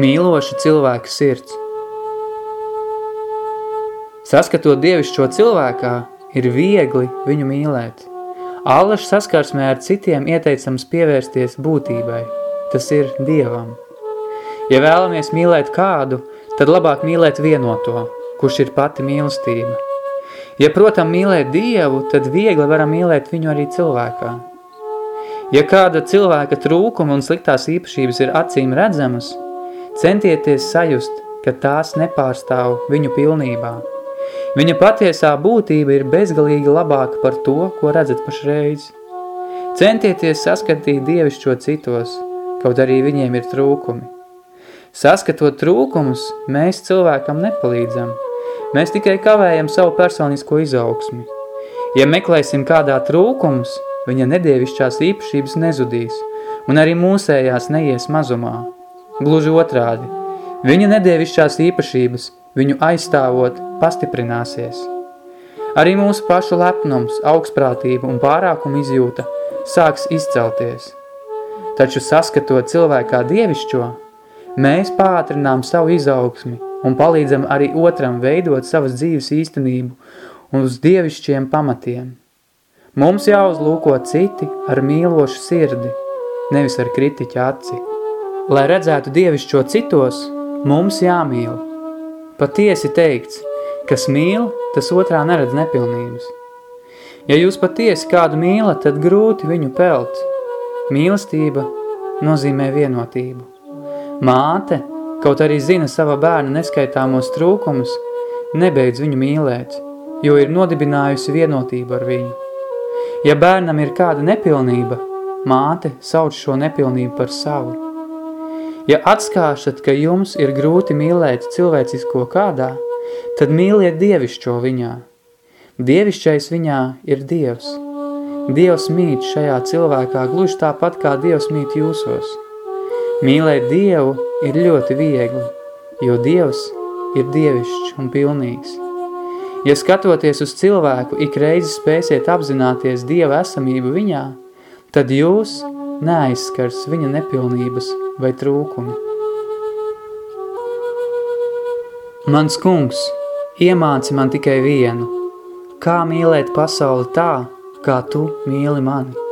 Mīloša cilvēka sirds. Saskatot dievišķo cilvēkā, ir viegli viņu mīlēt. Allaša saskarsmē ar citiem ieteicams pievērsties būtībai. Tas ir Dievam. Ja vēlamies mīlēt kādu, tad labāk mīlēt vienoto, kurš ir pati mīlestība. Ja, protam, mīlēt Dievu, tad viegli varam mīlēt viņu arī cilvēkā. Ja kāda cilvēka trūkuma un sliktās īpašības ir acīm redzamas, Centieties sajust, ka tās nepārstāv viņu pilnībā. Viņa patiesā būtība ir bezgalīgi labāka par to, ko redzat pašreiz. Centieties saskatīt dievišķo citos, kaut arī viņiem ir trūkumi. Saskatot trūkumus, mēs cilvēkam nepalīdzam. Mēs tikai kavējam savu personisko izaugsmi. Ja meklēsim kādā trūkums, viņa nedievišķās īpašības nezudīs, un arī mūsējās neies mazumā. Gluži otrādi, viņa nedievišķās īpašības, viņu aizstāvot, pastiprināsies. Arī mūsu pašu lepnums, augstprātība un pārākuma izjūta sāks izcelties. Taču saskatot cilvēkā dievišķo, mēs pātrinām savu izaugsmi un palīdzam arī otram veidot savas dzīves īstenību uz dievišķiem pamatiem. Mums jāuzlūko citi ar mīlošu sirdi, nevis ar kritiķa aci. Lai redzētu dievišķo citos, mums jāmīl. Patiesi teikts, kas mīl, tas otrā neredz nepilnības. Ja jūs patiesi kādu mīlat, tad grūti viņu pelt. Mīlestība nozīmē vienotību. Māte, kaut arī zina sava bērna neskaitāmos trūkumus, nebeidz viņu mīlēt, jo ir nodibinājusi vienotību ar viņu. Ja bērnam ir kāda nepilnība, māte sauc šo nepilnību par savu. Ja atskāšat, ka jums ir grūti mīlēt cilvēcisko kādā, tad mīliet dievišķo viņā. Dievišķais viņā ir Dievs. Dievs mīt šajā cilvēkā gluži tāpat, kā Dievs mīt jūsos. Mīlēt Dievu ir ļoti viegli, jo Dievs ir dievišķs un pilnīgs. Ja skatoties uz cilvēku, ik reizi spēsiet apzināties Dieva esamību viņā, tad jūs neaizskars viņa nepilnības vai trūkumi. Mans kungs, iemāci man tikai vienu, kā mīlēt pasauli tā, kā tu mīli mani.